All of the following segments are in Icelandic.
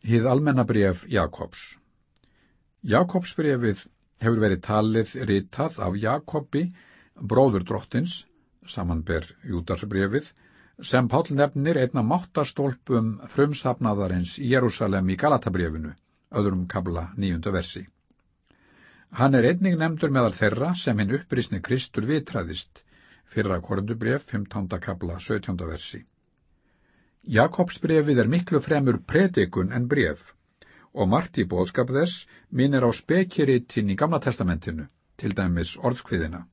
Hið almennabref Jakobs Jakobsbrefið hefur verið talið ritað af Jakobi, bróður drottins, samanber Júdarsbrefið, sem Pál nefnir einna máttastólpum frumsafnaðarins í Jérúsalem í Galatabrefinu, öðrum kabla nýjunda versi. Hann er einning nefndur meðal þeirra sem hinn upprisni Kristur vitræðist, fyrra korundubref, 15. kabla, 17. versi. Jakobsbrefið er miklu fremur predikun en bref og margt í bóðskap þess minnir á spekiritin í Gamla testamentinu, til dæmis orðskviðina.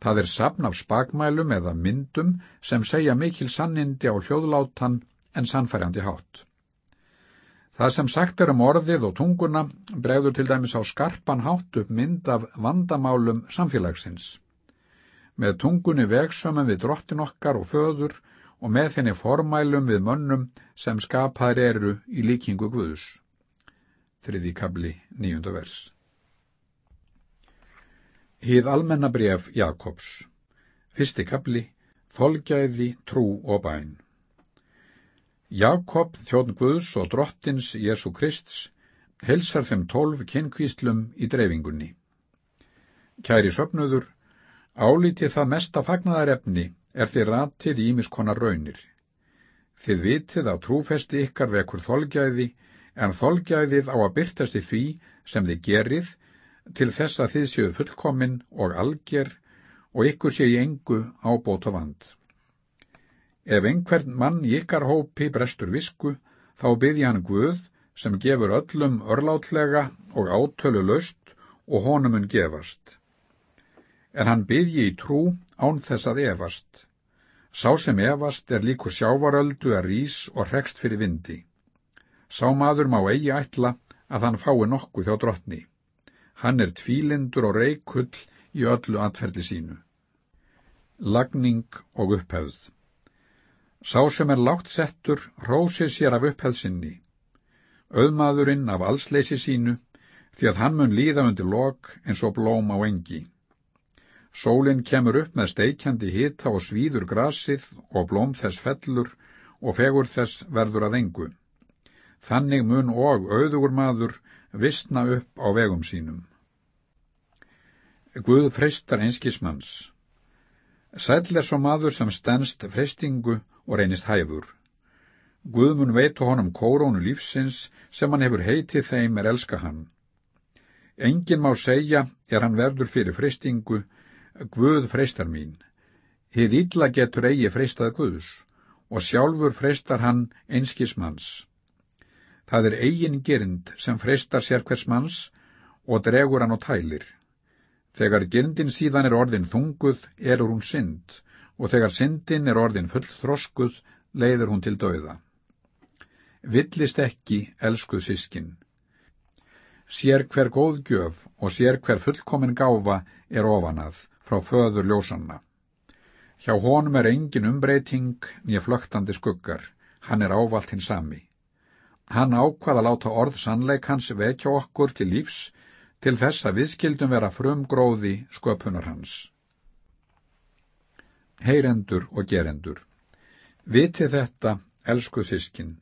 Það er sapn af spakmælum eða myndum sem segja mikil sannindi á hljóðlátan en sannfærandi hátt. Það sem sagt er um orðið og tunguna bregður til dæmis á skarpan hátt upp mynd af vandamálum samfélagsins. Með tungunni vegsömmum við drottin okkar og föður og með henni formælum við mönnum sem skapaðir eru í líkingu Guðus. Þriði kabli, nýjunda vers. Hið almennabref Jakobs. Fyrsti kabli, þolgæði, trú og bæn. Jakob, þjóðn Guðs og drottins Jésu Krists, helsar þeim tólf kynkvíslum í dreifingunni. Kæri söpnuður, álítið það mesta fagnadarefni er þið ratið í ímiskonar raunir. Þið vitið að trúfesti ykkar vekur þolgæði, en þolgæðið á að byrtast í því sem þið gerið, til þess að þið séu fullkomin og alger og ykkur sé í engu ábóta vand. Ef einhvern mann í ykkar hópi brestur visku, þá byrði hann Guð sem gefur öllum örlátlega og átölu löst og honumun gefast. En hann byrji í trú án þess að efast. Sá sem efast er líkur sjávaröldu að rís og hrekst fyrir vindi. Sá maður má eigi ætla að hann fái nokkuð hjá drottni. Hann er tvílindur og reikull í öllu atferði sínu. Lagning og upphefð Sá sem er lágt settur rósið sér af upphefðsynni. Öðmaðurinn af allsleysi sínu, því að hann mun líða undir lok eins og blóm á engi. Sólinn kemur upp með steikjandi hita og svíður grasið og blóm þess fellur og fegur þess verður að engu. Þannig mun og auðugur maður vistna upp á vegum sínum. Guð freistar einskismanns. Sæll er svo maður sem stennst freistingu og reynist hæfur. Guð mun veitu honum kórónu lífsins sem hann hefur heitið þeim er elska hann. Engin má segja er hann verður fyrir freistingu Guð freistar mín. Hið illa getur eigi freistað Guðs og sjálfur freistar hann einskismanns. Það er eigin gerind sem freistar sér hvers manns og dregur hann og tælir. Þegar gerindin síðan er orðin þunguð, erur hún synd, og þegar syndin er orðin full þroskuð, leiður hún til dauða. Villist ekki, elskuð sískin. Sér hver góð gjöf og sér hver fullkomin gáfa er ofanað frá föður ljósanna. Hjá honum er engin umbreyting nýja flögtandi skuggar, hann er ávalt hinn sami. Hann ákvað að láta orð sannleik hans vekja okkur til lífs til þess að viðskildum vera frumgróði sköpunar hans. Heyrendur og gerendur Viti þetta, elsku sískin,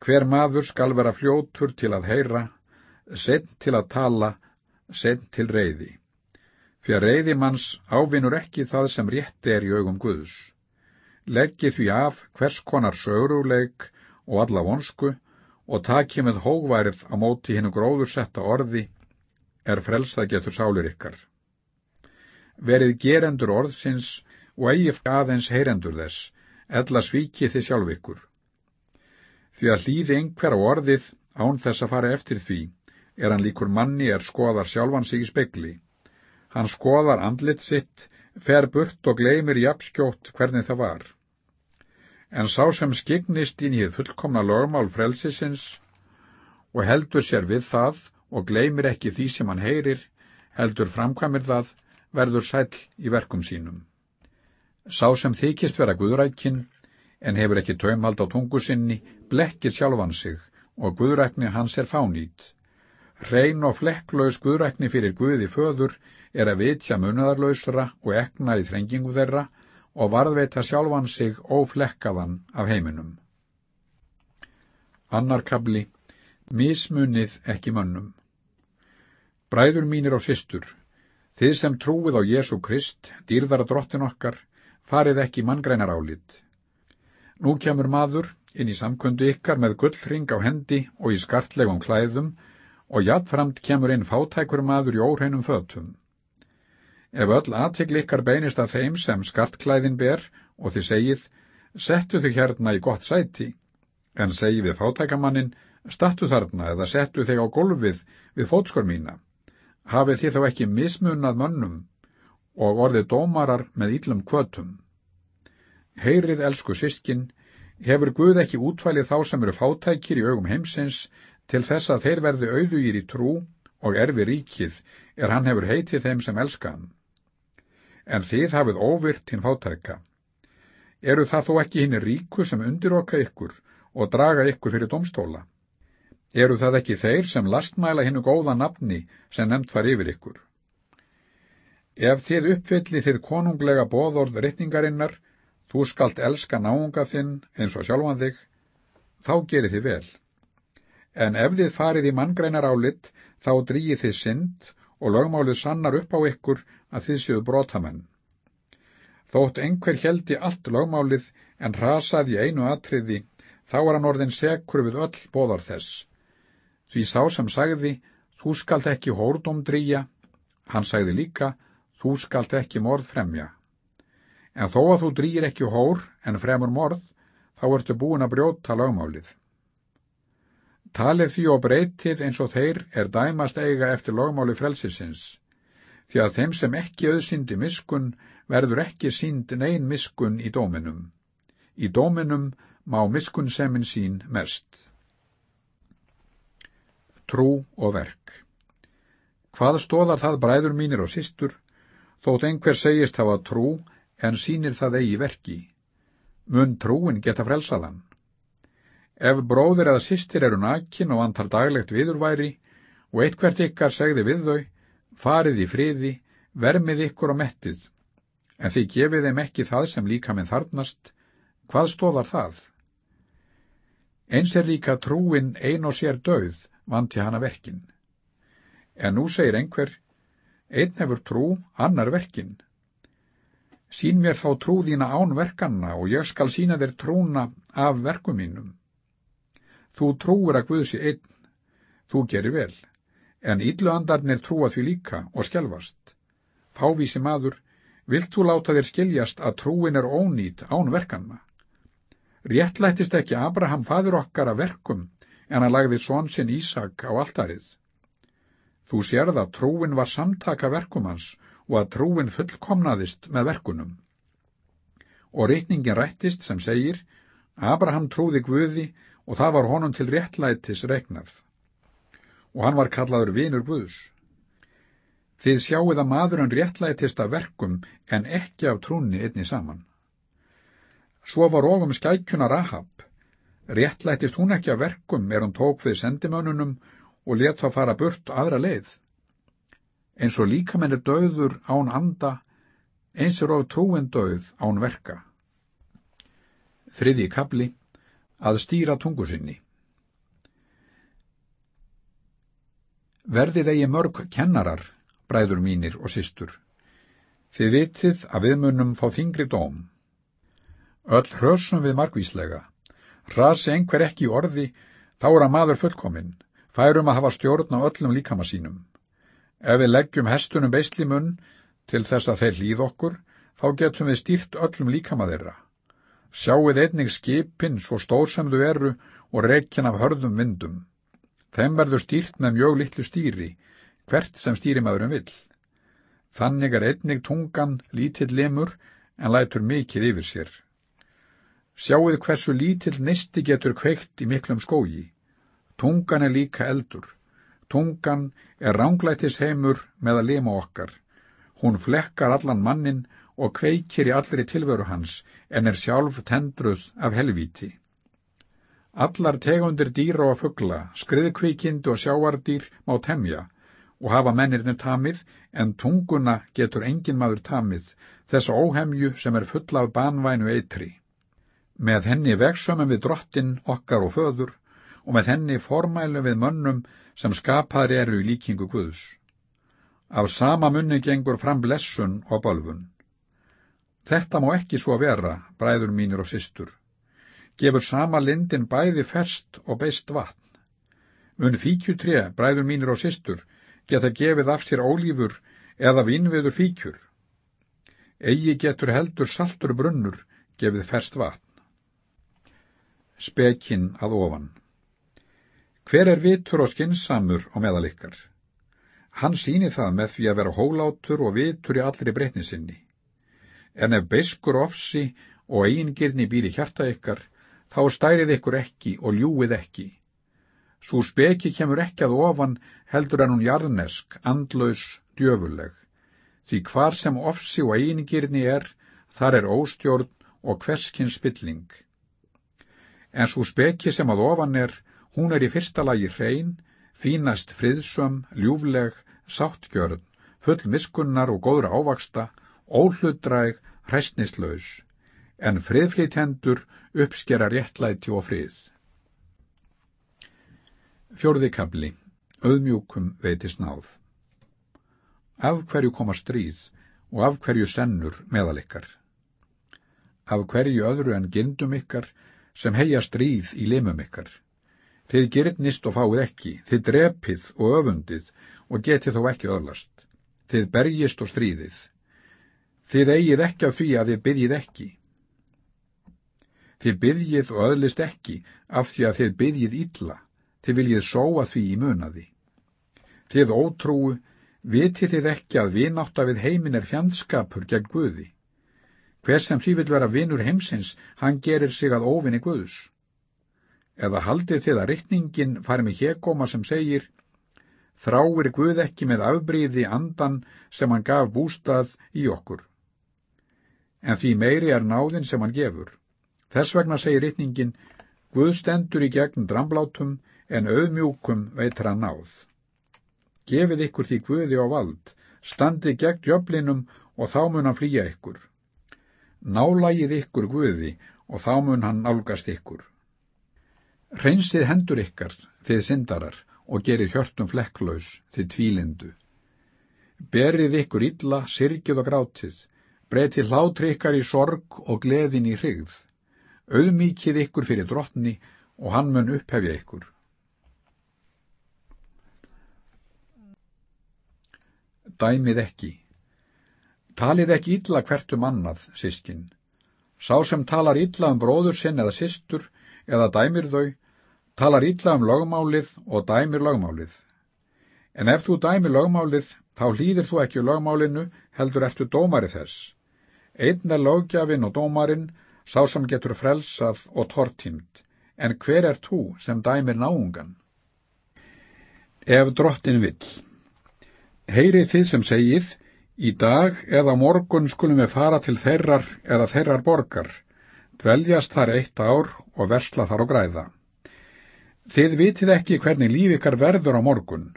hver maður skal vera fljótur til að heyra, sett til að tala, sett til reyði. Fyrir reyðimanns ávinur ekki það sem rétti er í augum Guðs. Leggi því af hvers konar söguruleik og alla vonsku og taki með hógværið á móti hinnu gróðursetta orði er frelsað getur sálir ykkar. Verið gerendur orðsins og eigif aðeins heyrendur þess, ella svíki þið sjálf ykkur. Því að hlýði einhver á orðið án þess að fara eftir því, er hann líkur manni er skoðar sjálfan sig í spekli Hann skoðar andlit sitt, fer burt og gleymir jafnskjótt hvernig það var. En sá sem skignist inn í fullkomna lögmál frelsisins og heldur sér við það og gleymir ekki því sem hann heyrir, heldur framkvæmir það, verður sæl í verkum sínum. Sá sem þykist vera guðrækin, en hefur ekki taumhald á tungu sinni, blekkir sjálfan sig og guðrækni hans er fánýtt. Hrein og flekklaus guðrækni fyrir Guði föður er að vitja munadarlausra og ekna í þrengingu þeirra og varðveita sjálfan sig óflekkaðan af heiminum. Annarkabli, mismunið ekki mönnum. Bræður mínir og systur, þið sem trúið á Jésu Krist, dýrðara drottin okkar, farið ekki manngreinar álit. Nú kemur maður inn í samkundu ykkar með gullring á hendi og í skartlegum klæðum og jætframt kemur inn fátækur maður í óreinum fötum. Ef öll aðtegl ykkar beinist að þeim sem skartklæðin ber og þið segið, settu þig hérna í gott sæti, en segi við fátækamannin, stattu þarna eða settu þig á golfið við fótskor mína hafið þið þá ekki mismunað mönnum og orðið dómarar með íllum kvötum. Heyrið, elsku sískin, hefur Guð ekki útvælið þá sem eru fátækir í augum heimsins til þess að þeir verði auðugir í trú og erfi ríkið er hann hefur heitið þeim sem elskan. En þið hafið óvirt hinn fátæka. Eru það þó ekki hinn ríku sem undiroka ykkur og draga ykkur fyrir domstóla? Eru það ekki þeir sem lastmæla hinnu góða nafni sem nefnt var yfir ykkur? Ef þið uppfylli þið konunglega bóðorð reytningarinnar, þú skalt elska náunga þinn eins og sjálfan þig, þá gerir þið vel. En ef þið farið í manngreinar álit, þá drýið þið synd og lögmálið sannar upp á ykkur að þið séu brotamenn. Þótt einhver heldi allt lögmálið en rasaði einu atriði, þá er hann orðin sekur við öll bóðar þess. Því sá sem sagði, þú skalt ekki hórdóm drýja, hann sagði líka, þú skalt ekki morð fremja. En þó að þú drýir ekki hór en fremur morð, þá ertu búin að brjóta lögmálið. Talið því og breytið eins og þeir er dæmast eiga eftir lögmáli frelsisins, því að þeim sem ekki auðsindi miskun verður ekki sínd neyn miskun í dóminum. Í dóminum má miskun semin sín mest trú og verk. Hvað stóðar það bræður mínir og sístur, þótt einhver segist hafa trú en sínir það eigi verki? Mun trúin geta frelsaðan? Ef bróðir eða sístir eru nakin og antar daglegt viðurværi og eitthvert ykkar segði við þau, farið í friði, vermið ykkur og mettið, en þið gefið þeim ekki það sem líka minn þarnast, hvað stóðar það? Eins er líka trúin ein og sér döð, vanti hana verkin. En nú segir einhver, einn hefur trú, annar verkin. Sín mér þá trú þína án verkanna og ég skal sína þér trúna af verkum mínum. Þú trúur að Guðsi einn, þú gerir vel, en ylluandarnir trúa því líka og skjálfast. Fávísi maður, vilt þú láta þér skiljast að trúin er ónýtt án verkanna? Réttlættist ekki Abraham fadur okkar að verkum en hann lagði són sinn Ísak á altarið. Þú sérð að trúin var samtaka verkumans og að trúin fullkomnaðist með verkunum. Og reytningin rættist sem segir, Abraham trúði Guði og það var honum til réttlætis regnað. Og hann var kallaður vinur Guðs. Þið sjáuð að maðurinn réttlætist af verkum en ekki af trúni einni saman. Svo var ofum skækjuna Rahab, Réttlættist hún ekki að verkum er hún tók við sendimönunum og let þá fara burt aðra leið. Eins og líkamenn er döður án anda, eins er of trúin döð án verka. Þriði kabli, að stýra tungu sinni. Verðið eigi mörg kennarar, bræður mínir og systur. Þið vitið að við munum fá þingri dóm. Öll hrössum við margvíslega Rasi einhver ekki í orði, þá er að maður fullkominn, færum að hafa stjórn á öllum líkama sínum. Ef við leggjum hestunum beislimunn til þess að þeir líð okkur, þá getum við stýrt öllum líkama þeirra. Sjáuð einnig skipin svo stór sem þau eru og rekin af hörðum vindum. Þeim verður stýrt með mjög litlu stýri, hvert sem stýrimaðurum vill. Þannig er einnig tungan lítill lemur en lætur mikið yfir sér. Sjáuð hversu lítill nisti getur kveikt í miklum skógi. Tungan er líka eldur. Tungan er ránglætis heimur með að lima okkar. Hún flekkar allan mannin og kveikir í allri tilveru hans en er sjálf tendruð af helvíti. Allar tegundir dýra og fuggla, skriðkvíkind og sjáardýr má temja og hafa mennirni tamið en tunguna getur engin maður tamið þess óhemju sem er fulla af banvænu eitri. Með henni vegsömmum við drottin okkar og föður og með henni formælum við mönnum sem skapaðri eru í líkingu Guðs. Af sama munni gengur fram blessun og bölfun. Þetta má ekki svo vera, bræður mínir og systur. Gefur sama lindin bæði ferst og beist vatn. Mun fíkjutré, bræður mínir og systur, geta gefið af sér ólífur eða vinnviður fíkjur. Egi getur heldur saltur brunnur gefið ferst vatn. Spekinn að ofan Hver er vitur og skinsamur á meðal ykkar? Hann síni það með því að vera hólátur og vitur í allri breytni sinni. En ef beiskur ofsi og eigingirni býr í hjarta ykkar, þá stærið ykkur ekki og ljúið ekki. Svo speki kemur ekki að ofan heldur en hún jarðnesk, andlaus, djöfuleg. Því hvar sem ofsi og eigingirni er, þar er óstjórn og hverskinn spilling. En svo speki sem að ofan er, hún er í fyrsta lagi hrein, fínast friðsum, ljúfleg, sáttgjörn, full miskunnar og góðra ávaksta, óhlutdræg, hræstnislaus, en friðflýtendur uppskera réttlæti og frið. Fjórði kabli, auðmjúkum veitist náð. Af hverju koma stríð og af hverju sennur meðal ykkar? Af hverju öðru en gindum ykkar sem heia stríð í limum ykkar? Þið gerðnist og fáið ekki, þið drepið og öfundið og getið þó ekki öðlast. Þið bergist og stríðið. Þið eigið ekki af því að þið byggjið ekki. Þið byggjið og öðlist ekki af því að þið byggjið illa, þið viljið sóa því í munaði. Þið ótrúu, vitið þið ekki að vinátta við heimin er fjandskapur gegn Guði. Hver sem því vil vera vinur heimsins, hann gerir sig að óvinni Guðs. Eða haldið þið að riktningin fari með hegóma sem segir, þráir Guð ekki með afbríði andan sem hann gaf bústað í okkur. En því meiri er náðin sem hann gefur. Þess vegna segir riktningin, Guð stendur í gegn dramblátum en auðmjúkum veitur hann náð. Gefið ykkur því Guði á vald, standið gegn jöflinum og þá mun hann flýja ykkur. Nálægið ykkur Guði og þá mun hann nálgast ykkur. Hreinsið hendur ykkar, þið syndarar, og gerið hjörtum flekklaus, þið tvílindu. Berið ykkur illa, sirkið og grátið, breytið hlátri ykkar í sorg og gleðin í hrigð. Auðmíkið ykkur fyrir drottni og hann mun upphefja ykkur. Dæmið ekki. Talið ekki illa hvert um annað, sískin. Sá sem talar illa um bróður sinn eða systur eða dæmir þau, talar illa um lögmálið og dæmir lögmálið. En ef þú dæmir lögmálið, þá hlýðir þú ekki lögmálinu, heldur eftir dómari þess. Einn er lögjafinn og dómarinn, sá sem getur frelsað og tortímt, en hver er þú sem dæmir náungan? Ef drottin vill. Heyrið þið sem segið, í dag eða morgun skulum við fara til þeirrar eða þeirrar borgar, dveljast þar eitt ár og versla þar og græða. Þið vitið ekki hvernig líf ykkar verður á morgun,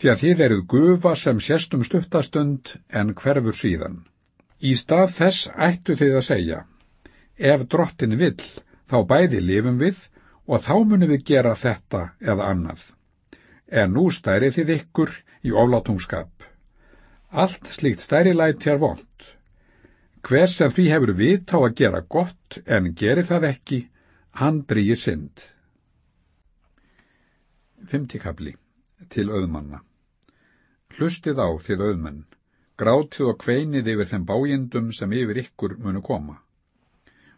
því að þið eruð gufa sem séstum stuttastund en hverfur síðan. Í stað þess ættu þið að segja, ef drottin vill, þá bæði lifum við og þá munum við gera þetta eða annað. En nú stæri þið ykkur í oflátungskap. Allt slíkt stærilæti er vond. Hver sem því hefur vit á að gera gott en gerir það ekki, hann drýir synd. Fymtikabli til auðmanna. Hlustið á þið auðmenn, grátið og kveinið yfir þeim bájendum sem yfir ykkur munu koma.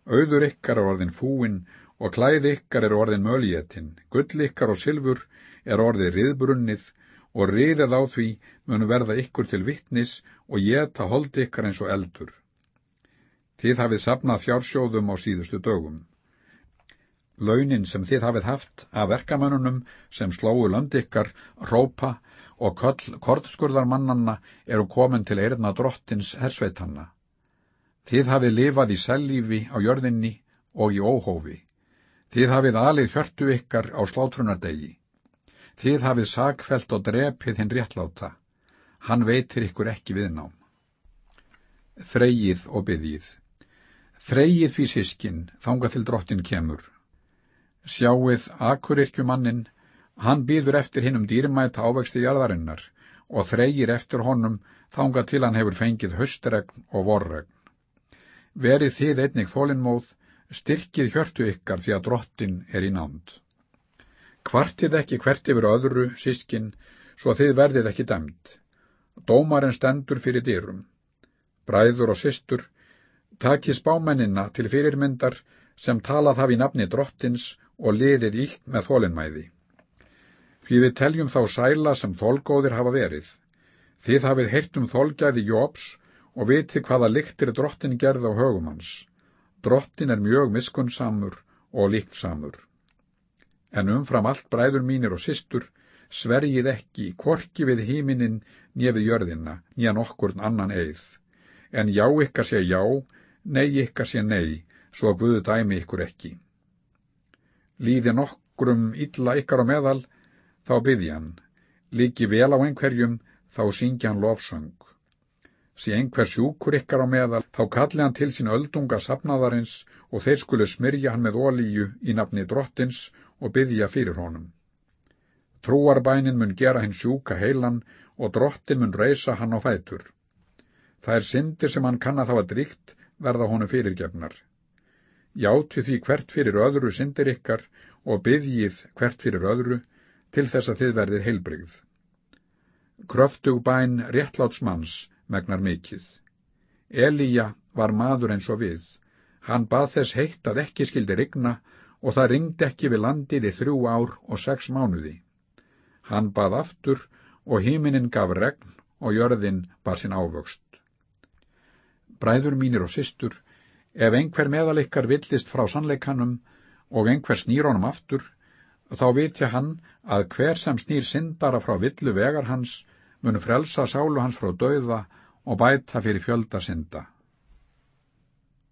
Auður ykkar er orðin fúin og klæð ykkar er orðin möljetinn, gull ykkar og silfur er orðið riðbrunnið og riðið á því munu verða ykkur til vittnis og geta hold ykkar eins og eldur. Þið hafið sapnað fjársjóðum á síðustu dögum. Launin sem þið hafið haft af verkamönnunum sem slóu lönd ykkar, rópa og koll kortskurðarmannanna eru komin til eirna drottins hersveitanna. Þið hafið lifað í sellífi á jörðinni og í óhófi. Þið hafið alið hjörtu ykkar á slátrunardegi. Þið hafið sakfelt og drepið hinn réttláta. Hann veitir ykkur ekki viðnám. Þreyið og byðið. Þreyið því sískin, þanga til drottin kemur. Sjáið akuryrkjumannin, hann býður eftir hinnum dýrmæta ávexti jarðarinnar og þreyir eftir honum þanga til hann hefur fengið höstregn og vorregn. Verið þið einnig þólinnmóð, styrkið hjörtu ykkar því að drottin er í nánd. Kvartið ekki hvert yfir öðru, sískin, svo þið verðið ekki dæmt. Dómarinn stendur fyrir dýrum. Bræður og systur, takið spámennina til fyrirmyndar sem talað hafi nafni drottins og liðið ílt með þólinnmæði. Því við teljum þá sæla sem þólgóðir hafa verið. Þið hafið heyrt um þólgæði Jóps og viti hvaða lyktir drottin gerð á högumans. Drottin er mjög miskunnsamur og líksamur. En umfram allt bræður mínir og systur, sverjið ekki, korki við híminin, nefið jörðina, nýjan okkurn annan eið. En já ykkar sé já, nei ykkar sé nei, svo Guðu dæmi ykkur ekki. Líði nokkrum illa ykkar á meðal, þá byggjan. Líki vel á einhverjum, þá syngja hann lofsöng sé einhver sjúkur ykkar á meðal, þá kalli hann til sín öldunga sapnaðarins og þeir skulu smyrja hann með ólíu í nafni drottins og byggja fyrir honum. Trúarbænin mun gera hinn sjúka heilan og drottin mun reysa hann á fætur. Það er syndir sem hann kann að hafa dríkt verða honum fyrirgefnar. Játu því hvert fyrir öðru syndir ykkar og byggjið hvert fyrir öðru til þess að þið verðið heilbrigð. Kröftug bæn réttlátsmanns megnar mikið. Elíja var maður eins og við. Hann bað þess heitt að ekki skildi rigna og það ringdi ekki við landið í þrjú ár og sex mánuði. Hann bað aftur og híminin gaf regn og jörðin bar sinn ávöxt. Bræður mínir og systur, ef einhver meðalikkar villist frá sannleikanum og einhver snýr honum aftur, þá vitja hann að hver sem snýr syndara frá villu vegar hans mun frelsa sálu hans frá dauða og bæta fyrir fjölda synda.